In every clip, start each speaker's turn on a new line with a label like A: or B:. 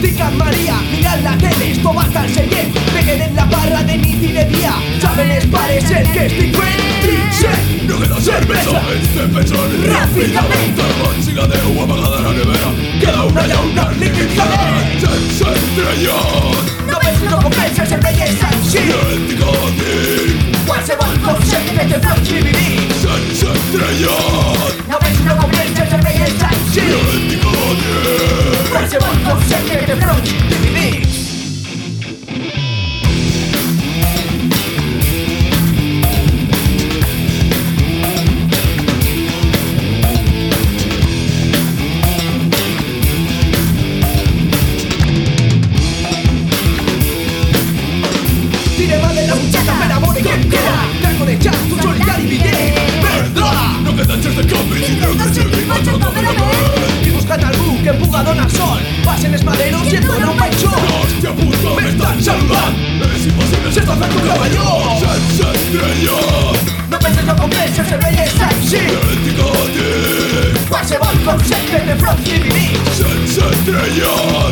A: Pican María, miran la tele, esto basta al seguir Peguen en la barra de mi día Saben es parecer que estoy feliz
B: No queda cerveza, este pechón. Rápidamente. Consiga de agua apagada la nevera. Queda una ya una liquidez de cambio Sin drogas e que mancha pa ver a ver
A: Que que puga donar sol. Pasen espaderos e dona un baixón Nos
B: te apunto, me están saludant Es imposible un caballo. Sense estrella.
A: No penses no compleixes, el rei és així
B: Idèntic a
A: Qualsevol concepte de front i vinil
B: Sense estrella.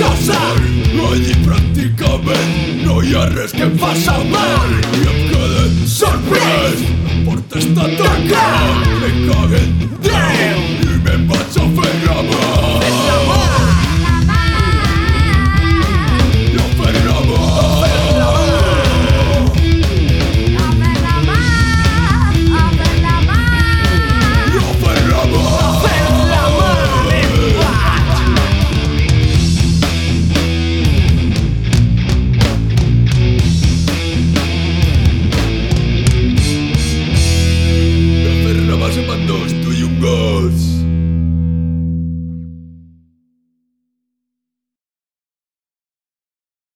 B: casa. Allí pràcticament no hi ha res que em faça mal. I em quedem sorprès, porta està tancada, me caguen